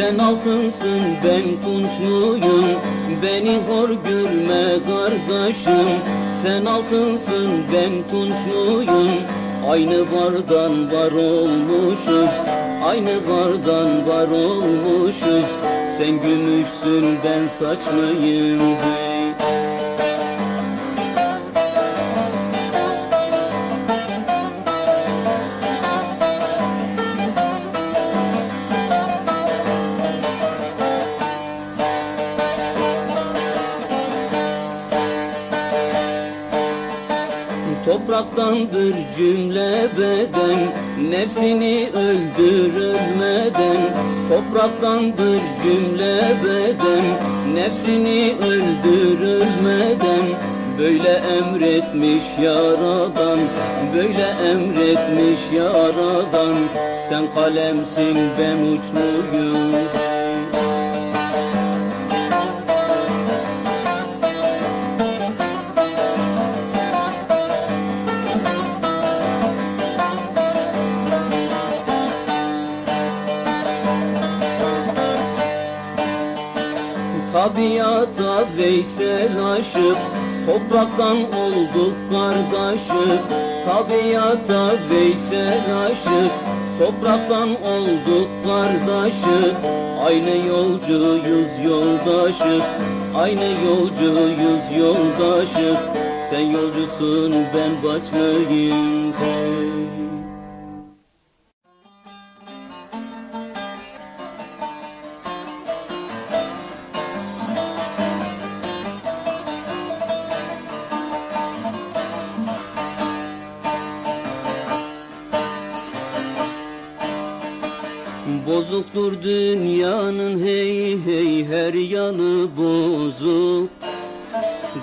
Sen altınsın ben tunçluyum. Beni hor görme kardeşim. Sen altınsın ben tunçluyum. Aynı vardan var olmuşuz. Aynı vardan var olmuşuz. Sen gümüşsün ben saçlıyım Topraktandır cümle beden Nefsini öldürülmeden Topraktandır cümle beden Nefsini öldürülmeden Böyle emretmiş yaradan Böyle emretmiş yaradan. Sen kalemsin ben uçluyum Tabiata Veysel aşık Topraktan olduk kardeşik Tabiata Veysel aşık Topraktan olduk kardeşik Aynı yolcuyuz yoldaşık Aynı yolcuyuz yoldaşık. Sen yolcusun ben başlayayım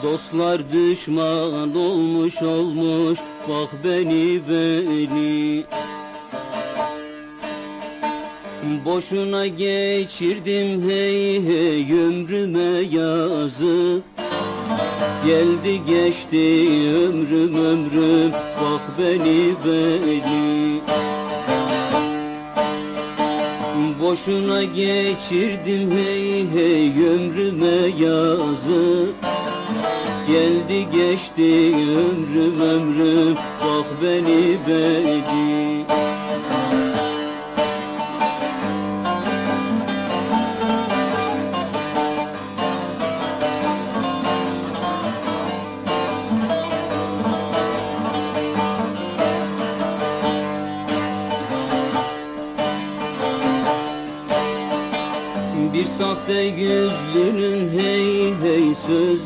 Dostlar düşman olmuş olmuş. Bak beni beni. Boşuna geçirdim hey hey ömrüme yazık. Geldi geçti ömrüm ömrüm. Bak beni beni. Boşuna geçirdim hey hey ömrüme yazık Geldi geçti ömrüm ömrüm Bak beni beni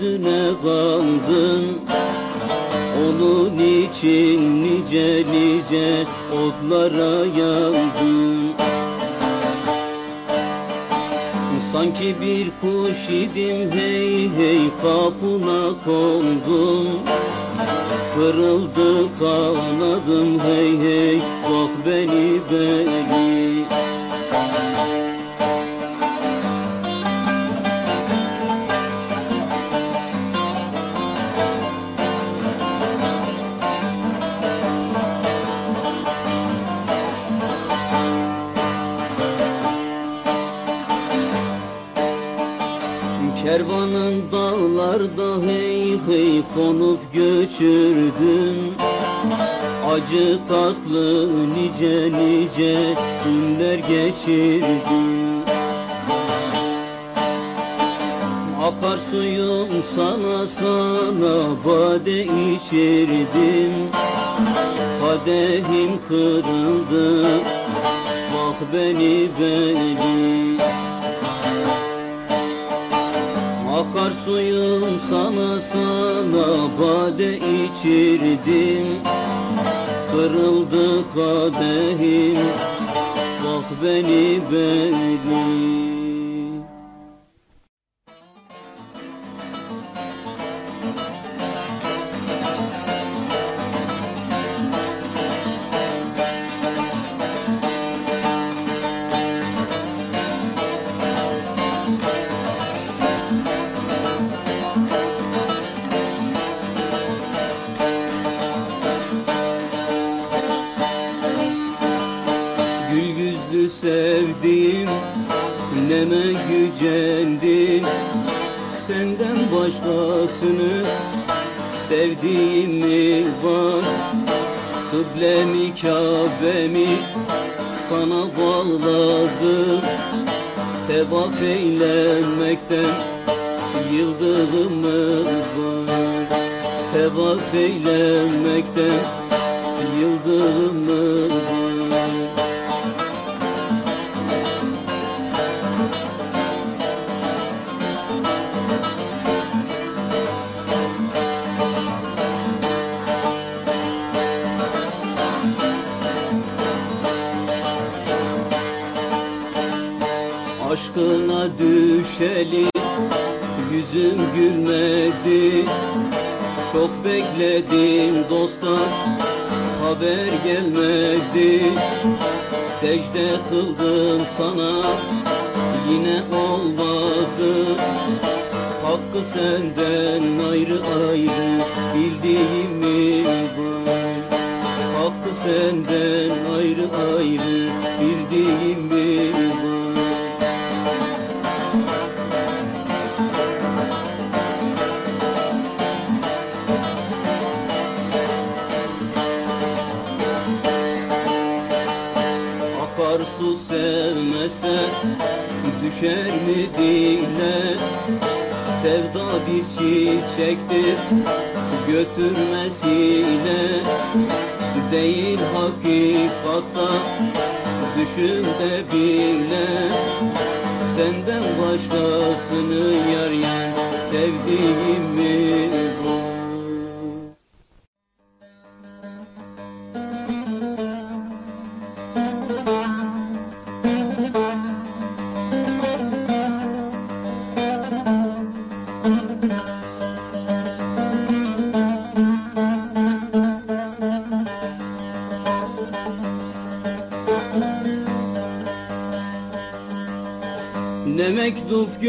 sözüne kaldın Onun için nice nice otlara yandın Sanki bir kuş idim hey hey kapına kondum. Kırıldı kanadım hey hey bak beni beni konup göçürdün Acı tatlı nice nice günler geçirdin. Akar suyum sana sana bade içirdim. Kadehim kırıldı bak beni beni Akar suyum sana sana bade içirdim. Kırıldı kadehim Bak beni beni gücendim Senden başkasını Sevdiğim mi var? Kıblemi Kabe'mi Sana bağladım Tevaf eylemekten Yıldırımız var. Tevaf eylemekten Yıldırımız var düşeli yüzüm gülmedi. Çok bekledim dostlar haber gelmedi. Secde kıldım sana yine olmadı. Hakkı senden ayrı ayrı bildiğimi var Hakkı senden ayrı ayrı bildiğimi var düşer mi dile Sevda bir çiçektir. Götürmesiyle Değil hakikatta. Düşümde bile. Senden başkasını yar yar sevdiğimi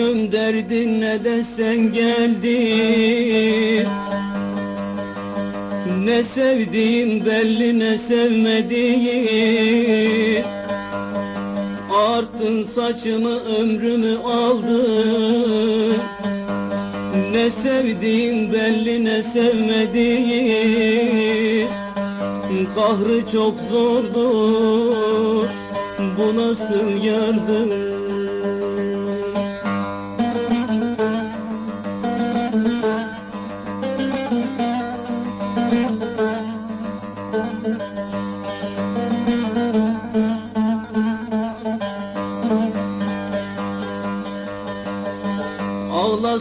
mektup gönderdin ne de sen geldin Ne sevdiğim belli ne sevmediğim. Arttın saçımı ömrümü aldın Ne sevdiğim belli ne sevmediğim. Kahrı çok zordur. Bu nasıl yardım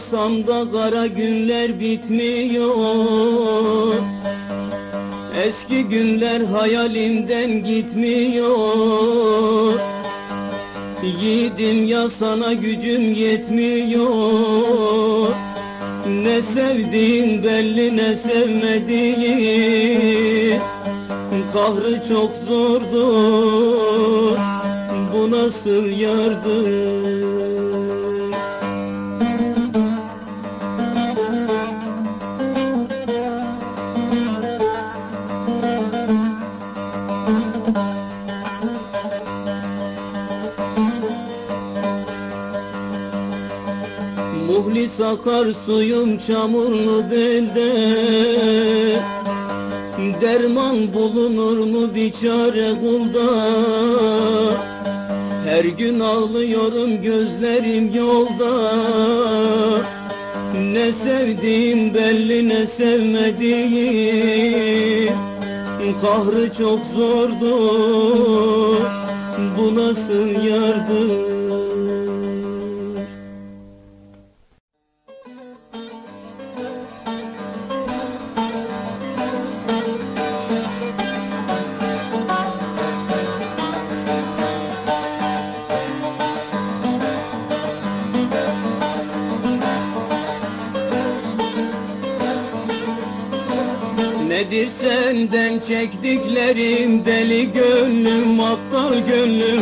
Ağlasam da kara günler bitmiyor. Eski günler hayalimden gitmiyor. Yiğidim ya sana gücüm yetmiyor. Ne sevdiğin belli ne sevmediğin. Kahrı çok zordur. Bu nasıl yardım Muhlis akar suyum çamurlu belde. Derman bulunur mu biçare kulda? Her gün ağlıyorum gözlerim yolda. Ne sevdiğim belli ne sevmediğim. Kahrı çok zordur. Bu nasıl yardım senden çektiklerim deli gönlüm aptal gönlüm.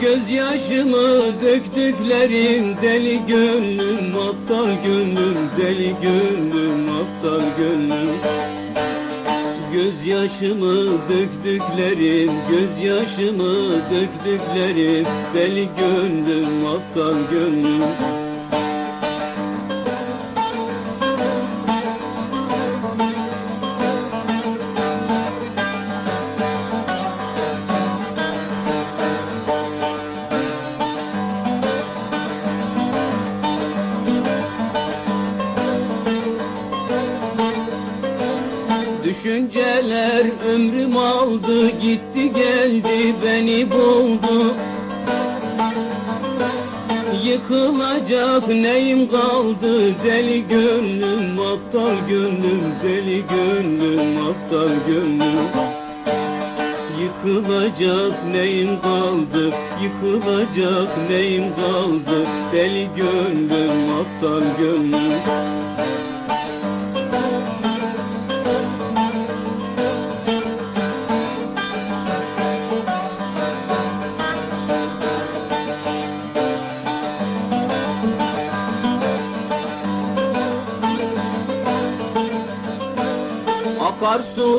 Gözyaşımı döktüklerim deli gönlüm aptal gönlüm deli gönlüm aptal gönlüm. Gözyaşımı döktüklerim gözyaşımı döktüklerim deli gönlüm aptal gönlüm Neyim kaldı? Deli gönlüm aptal gönlüm deli gönlüm aptal gönlüm. Yıkılacak neyim kaldı? Yıkılacak neyim kaldı? Deli gönlüm aptal gönlüm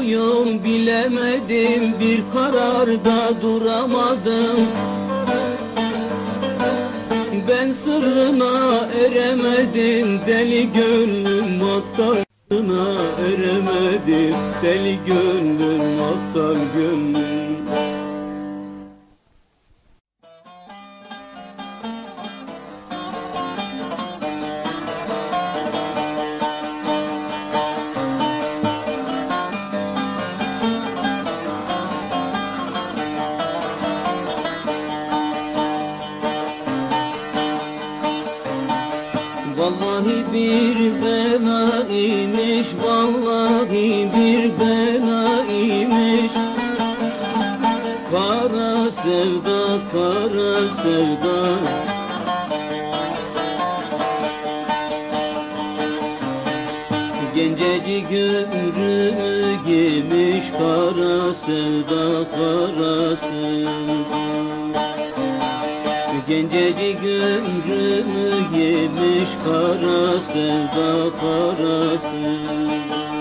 Suyum bilemedim bir kararda duramadım. Ben sırrına eremedim deli gönlüm aptalına eremedim. Deli gönlüm aptal gönlüm Gencecik ömrümü yemiş kara sevda, kara sevda. Gencecik ömrümü yemiş kara sevda Kerem'i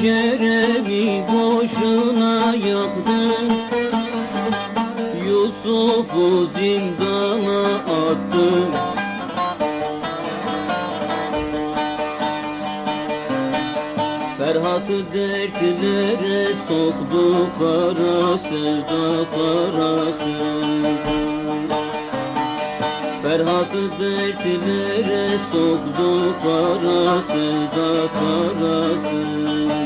Kerem'i boşuna yaktı. Yusuf'u zindana attı. Ferhat'ı dertlere soktu kara sevda karası Ferhat'ı dertlere soktu kara sevda karası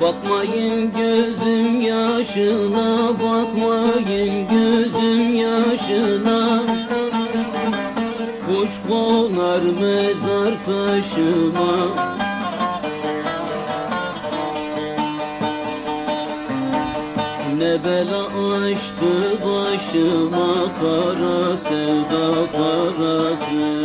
Bakmayın gözüm yaşına Bakmayın gözüm yaşına. Kuş konar mezar taşıma. Ne bela açtı başıma Kara sevda kara sevda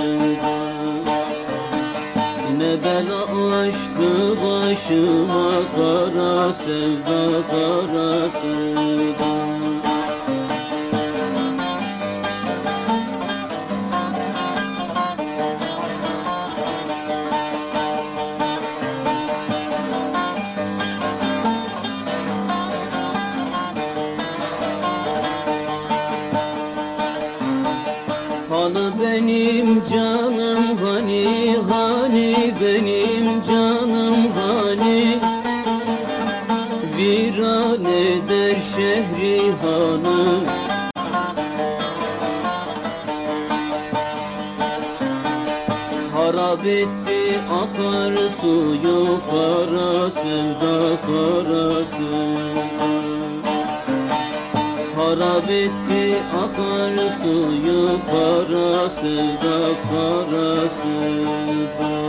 ne bela açtı başıma kara sevda kara sevda etti akar suyu kara sevda kara sevda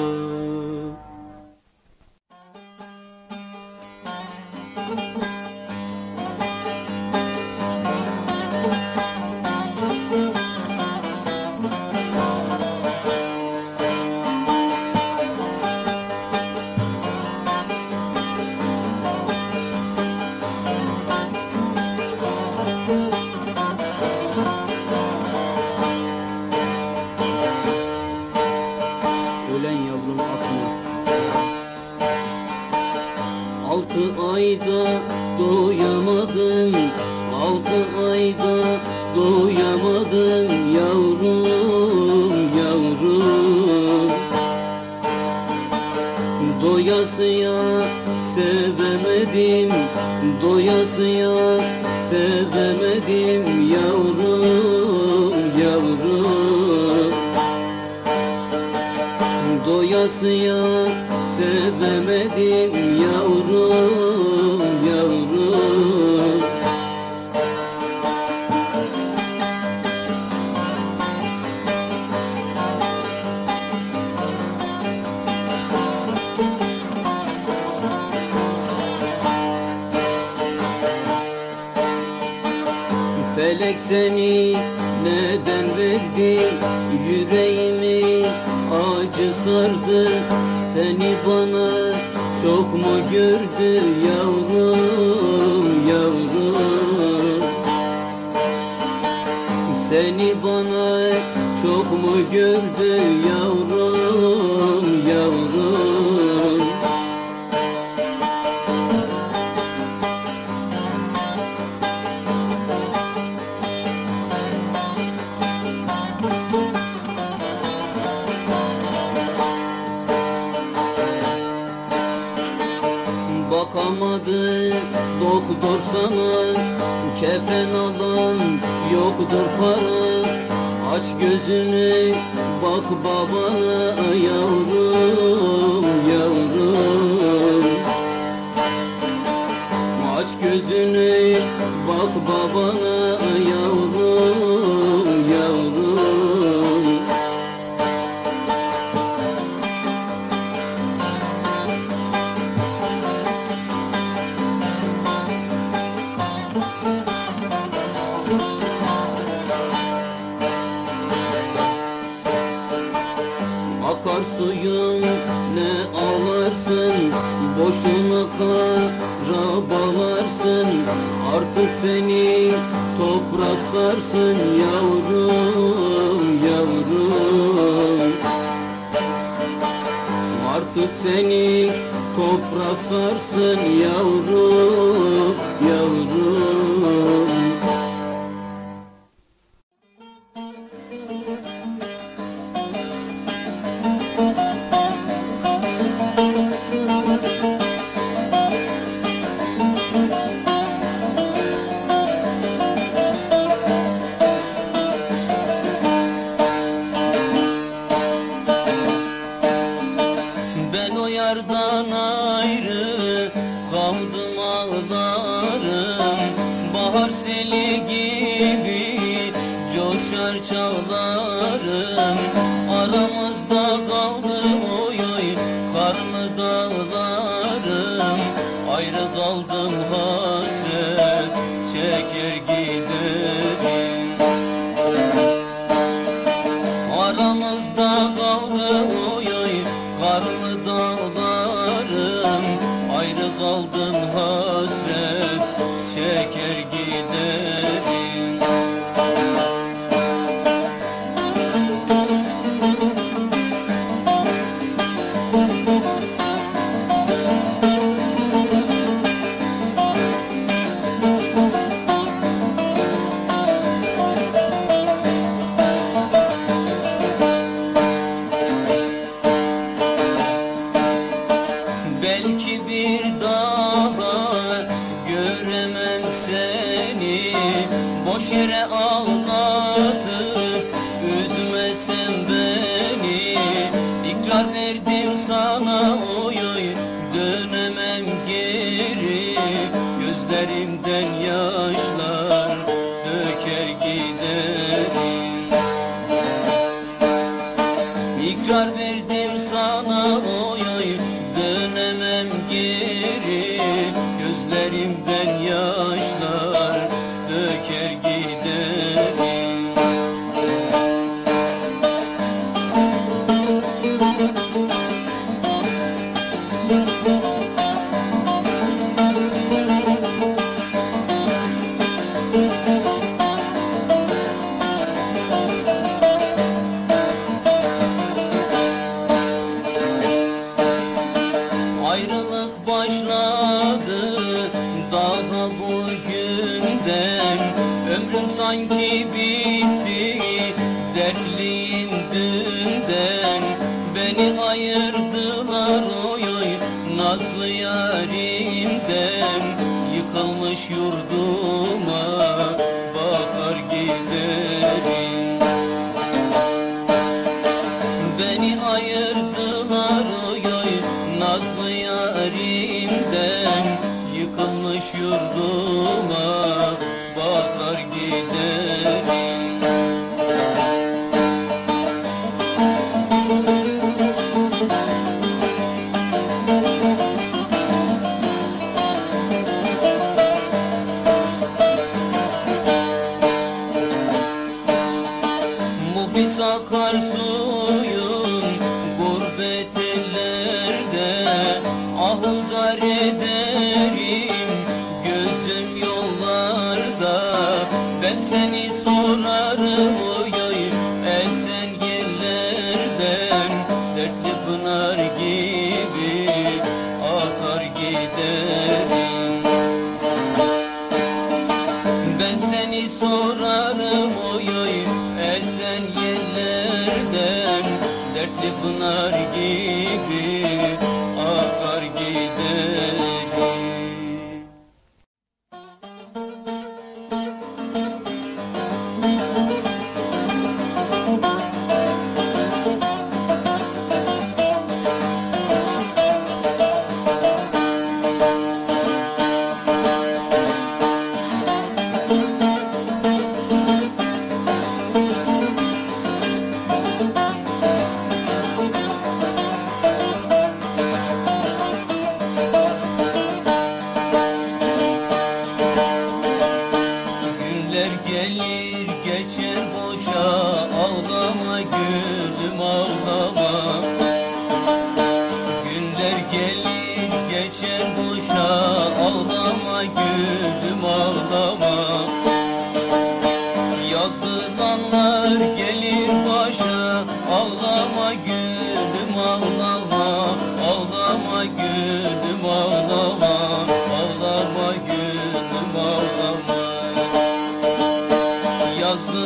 Doyasıya sevemedim Yavrum yavrum. Doyasıya sevemedim Felek seni neden verdi? Yüreğimi acı sardı. Seni bana çok mu gördü yavrum yavrum? Seni bana çok mu gördü yavrum yavrum yoktur sana Kefen alan yoktur para. Aç gözünü bak babana yavrum yavrum. Aç gözünü bak babana Ağaçlara bağlarsın Artık seni toprak sarsın yavrum yavrum. Artık seni toprak sarsın yavrum yavrum. dağlarım Ayrı kaldın hasret Çeker giderim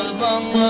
Alabama.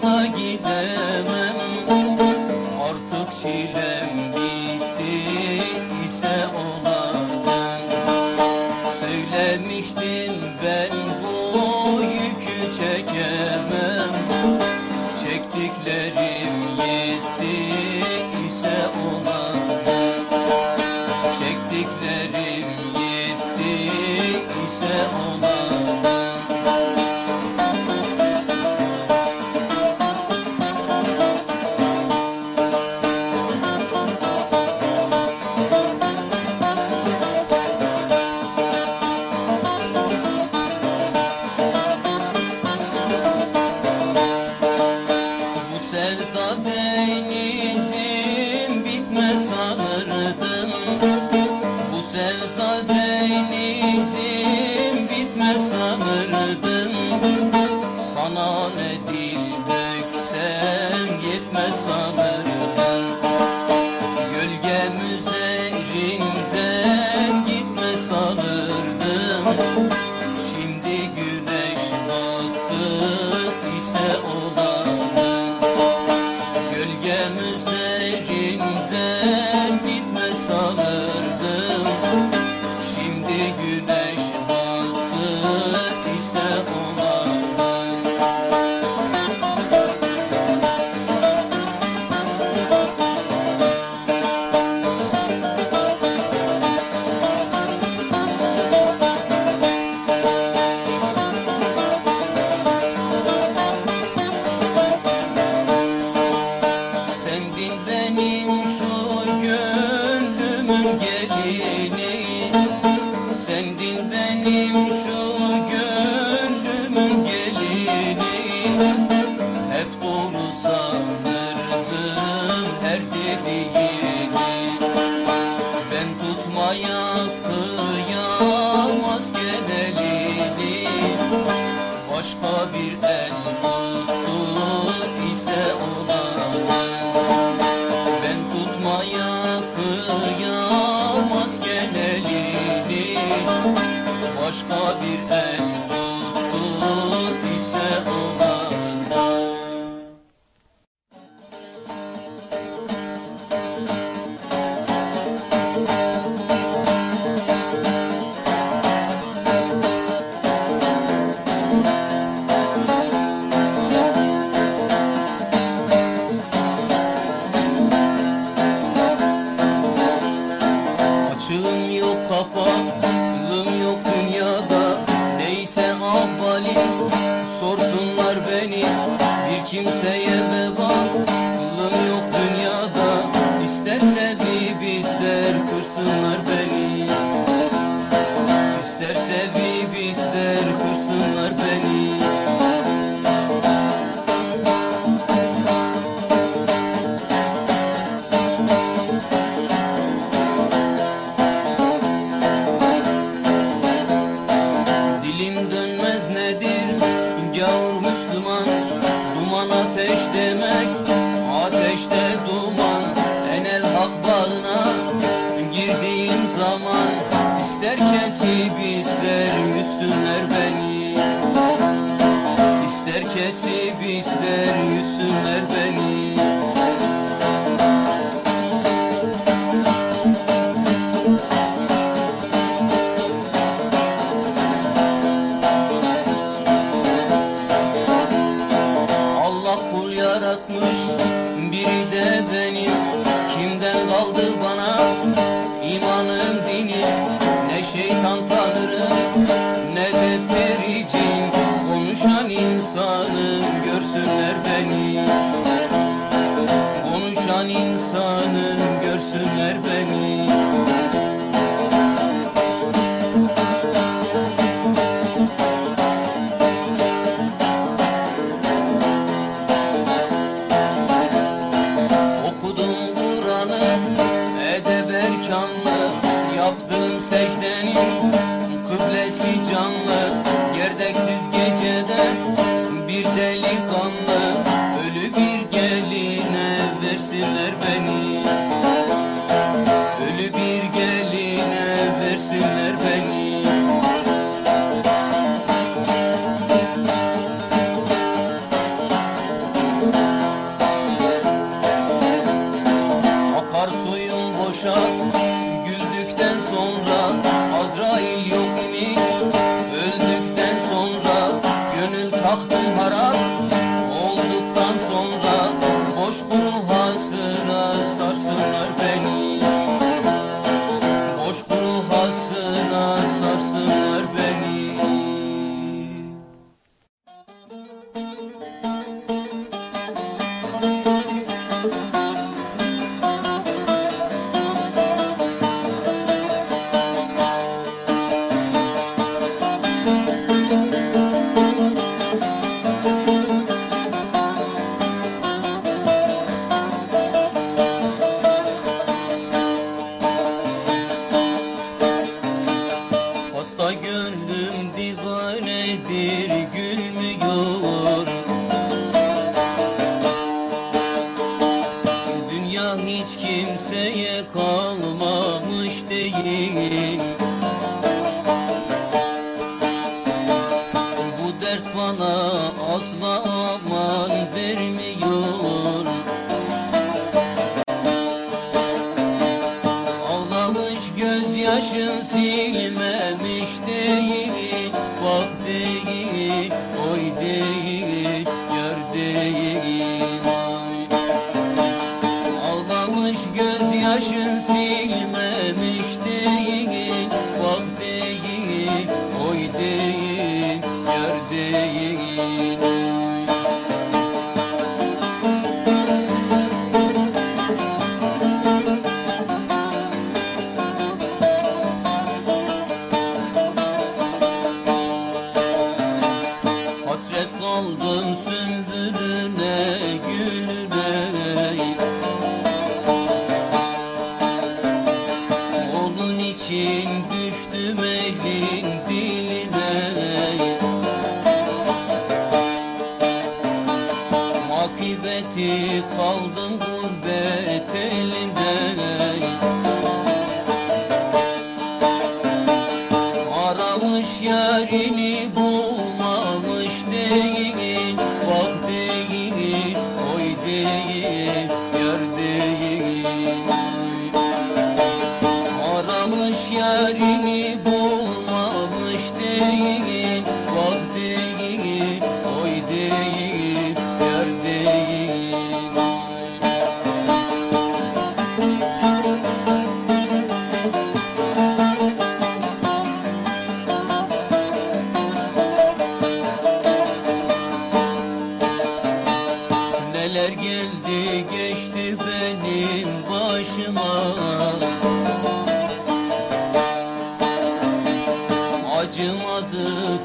Mustagi Kimden kaldı bana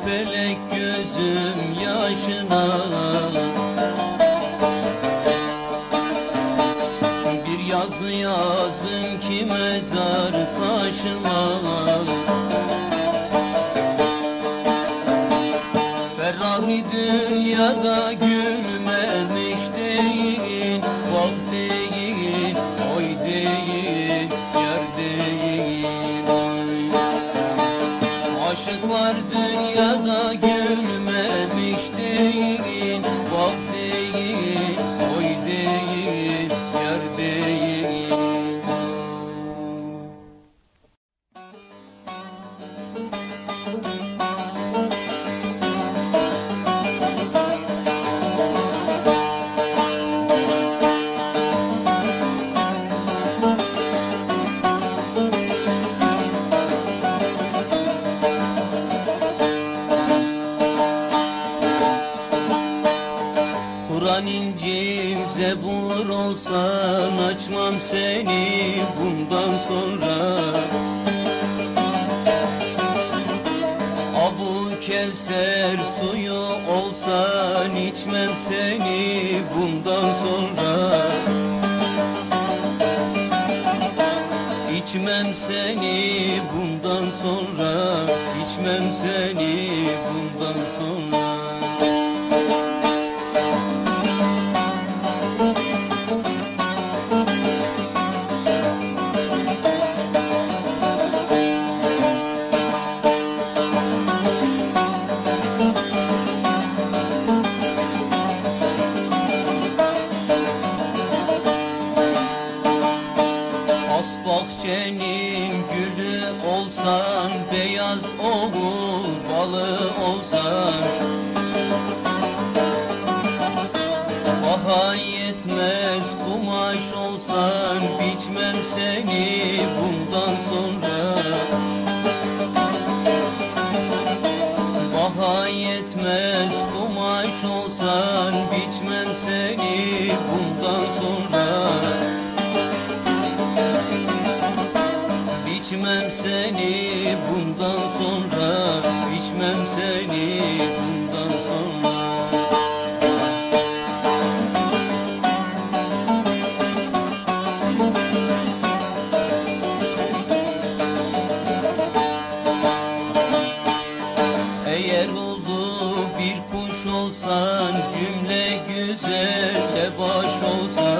felek gözüm yaşına. İçmem seni bundan sonra içmem seni bundan sonra. Eğer oldu bir kuş olsan cümle güzel de baş olsan.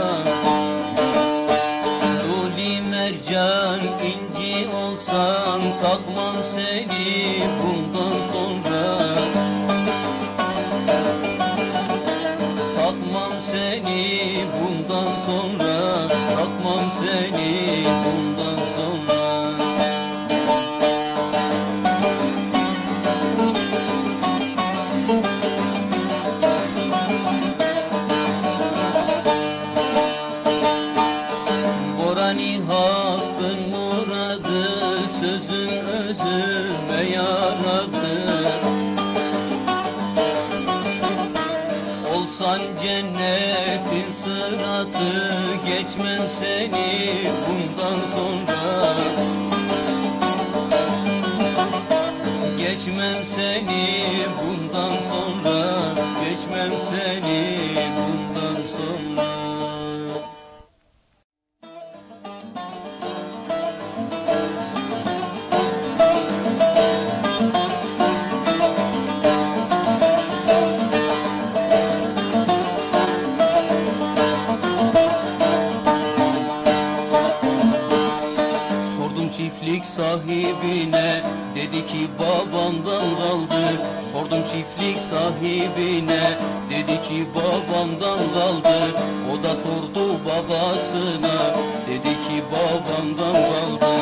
sahibine. Dedi ki babamdan kaldı. Sordum çiftlik sahibine. Dedi ki babamdan kaldı. O da sordu babasına. Dedi ki babamdan kaldı.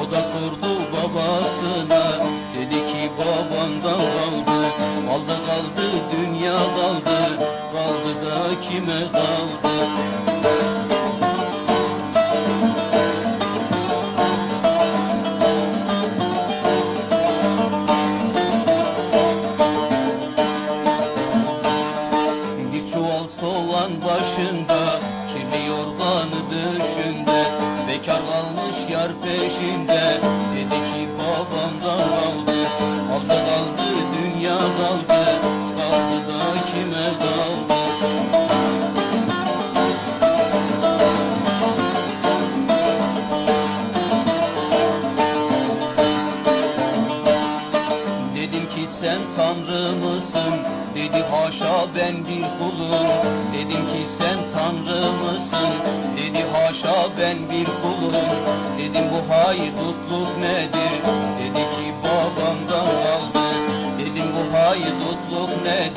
O da sordu babasına. Ben bir kulum. Dedim bu haydutluk nedir? Dedi ki babamdan kaldı. Dedim bu haydutluk nedir?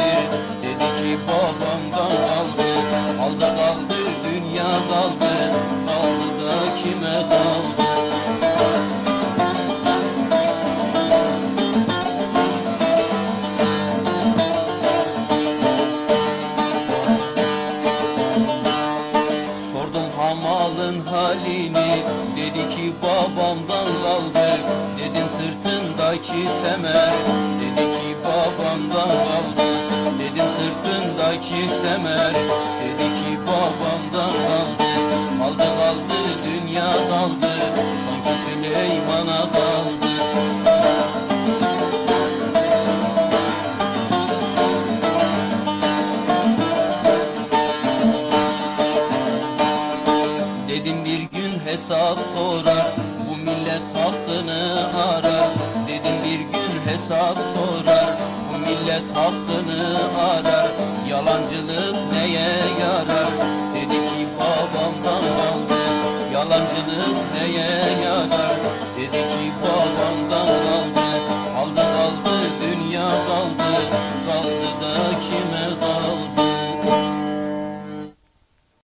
Semer Dedi ki babamdan kaldı Kaldı kaldı dünya kaldı Sanki Süleyman'a kaldı Dedim bir gün hesap sorar Bu millet hakkını arar. Dedim bir gün hesap sorar millet hakkını arar Yalancılık neye yarar? Dedi ki babamdan aldım Yalancılık neye yarar? Dedi ki babamdan aldım